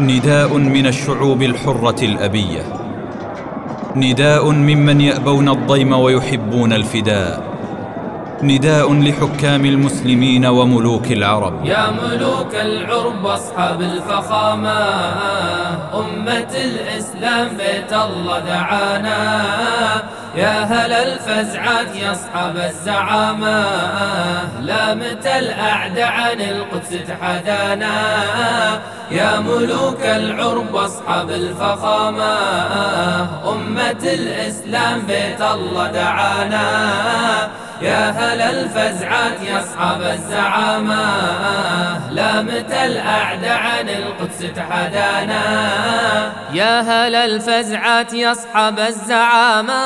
نداء من الشعوب الحرة الأبية. نداء ممن يأبون الضيم ويحبون الفداء. نداء لحكام المسلمين وملوك العرب. يا ملوك العرب أصحاب الفخامة أمة الإسلام بيت الله دعانا. يا هل الفزعات يا أصحاب الزعامة لامت الأعداء عن القدس تحدانا. يا ملوك العرب أصحاب الفخامة أمة الإسلام بيت الله دعانا. يا هل الفزعات يا أصحاب الزعامة؟ لامت الأعداء عن القدس تحدانا. يا هل الفزعات يا أصحاب الزعامة؟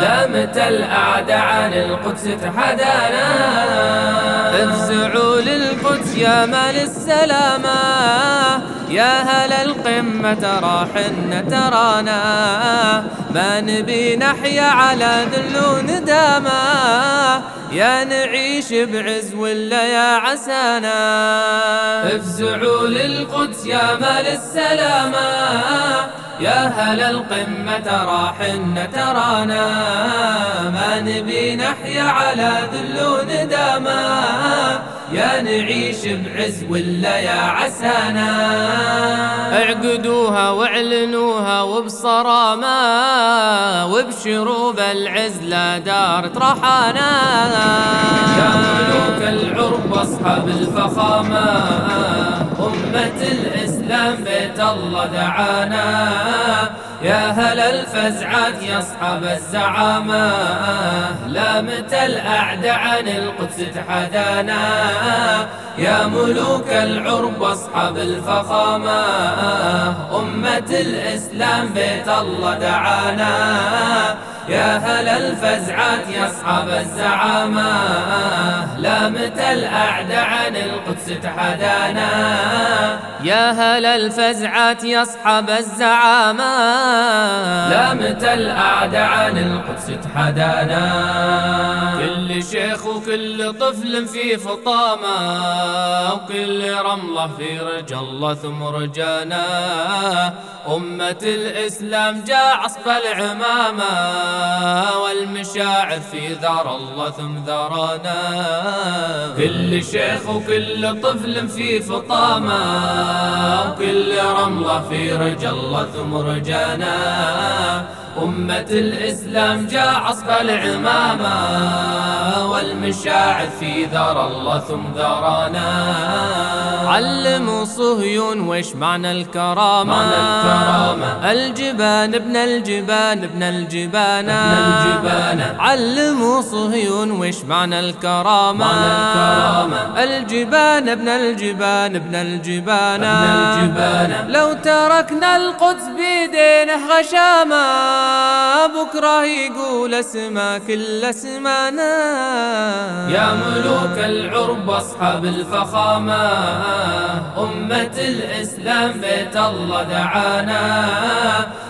لامت الأعداء عن القدس تحدانا. افزعوا للقدس يا مال السلامة. يا هل القمة راح ترانا ما نبي نحيا على ذل وندامة يا نعيش بعز ولا يا عسانا. افزعوا للقدس يا مال السلامة يا هل القمة راح ترانا ما نبي نحيا على ذل وندامة يا نعيش بعز ولا يا عسانا. اعقدوها واعلنوها وبصرامة وابشروا بالعز لا دار طرحانا. يا ملوك العرب أصحاب الفخامة أمة الإسلام بيت الله دعانا. يا هل الفزعات يا أصحاب الزعامة لامت الأعداء عن القدس تحدانا؟ يا ملوك العرب أصحاب الفخامة. أمة الإسلام بيت الله دعانا. يا هل الفزعات يا أصحاب الزعامة لامت الأعداء عن القدس تحدانا. يا هل الفزعات يا أصحاب الزعامة لامت الأعداء عن القدس تحدانا. كل شيخ وكل طفل في فطامة وكل رملة في رجا الله ثم رجانا. أمة الإسلام جاء عصب العمامة. والمشاعر في ذر الله ثم ذرانا. كل شيخ وكل طفل في فطامة وكل رملة في رجا الله ثم رجانا. أمة الإسلام جاء عصب العمامة والمشاعر في ذر الله ثم ذرانا. علموا صهيون وش معنى الكرامة؟ معنى الكرامة. الجبان ابن الجبان ابن الجبان ابن الجبان علموا صهيون وش معنى الكرامة؟ معنى الكرامة. الجبان ابن الجبان ابن الجبان ابن الجبان لو تركنا القدس بيدينه غشامة. بكرة يقول اسما كل اسمانا. يا ملوك العرب أصحاب الفخامة أمة الإسلام بيت الله دعانا.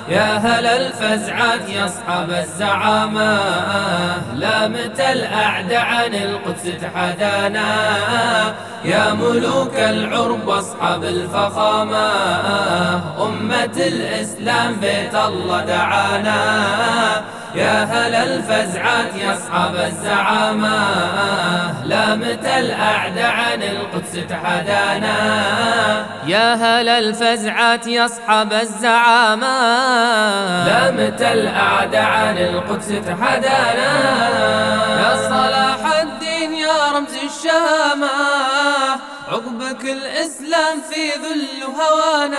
يا هل الفزعات يا أصحاب الزعامة لامت الأعداء عن القدس تحدانا؟ يا ملوك العرب أصحاب الفخامة أمة الإسلام بيت الله دعانا. يا هل الفزعات يا أصحاب الزعامة؟ لامت الأعداء عن القدس تحدانا. يا هل الفزعات يا أصحاب الزعامة؟ لامت الأعداء عن القدس تحدانا. يا صلاح الدين يا رمز الشامة. عقبك الإسلام في ذل هوانا.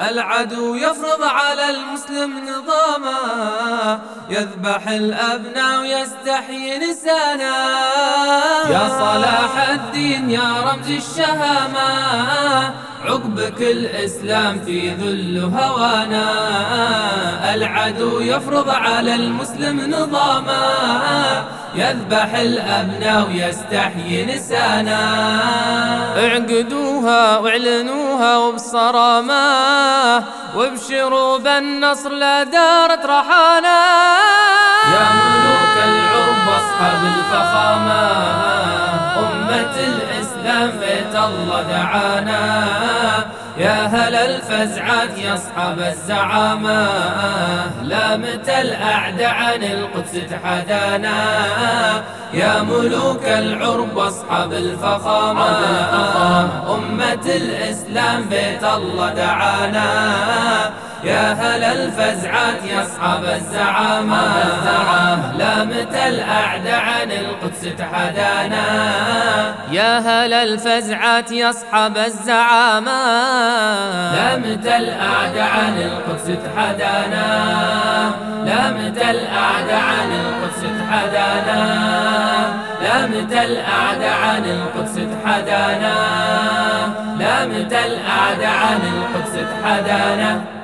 العدو يفرض على المسلم نظاما يذبح الأبناء ويستحيي نسانا يا صلاح الدين يا رمز الشهامة. عقبك الإسلام في ذل هوانا. العدو يفرض على المسلم نظاما. يذبح الأبناء ويستحيي نسانا. اعقدوها واعلنوها وبصرامة وابشروا بالنصر لا دارت رحانا. يا ملوك العرب أصحاب الفخامة. أمة الإسلام بيت الله دعانا. يا هل الفزعات يا أصحاب الزعامة. لا متى الأعداء عن القدس تحدانا. يا ملوك العرب أصحاب الفخامة. أمة الإسلام بيت الله دعانا. يا هل الفزعات يا أصحاب الزعامة؟ لا متى الأعداء عن القدس تحدانا؟ يا هل الفزعات يا أصحاب الزعامة؟ لا متى الأعداء عن القدس تحدانا؟ لا متى الأعداء عن القدس تحدانا؟ لا متى الأعداء عن القدس تحدانا؟ لا متى الأعداء عن القدس تحدانا؟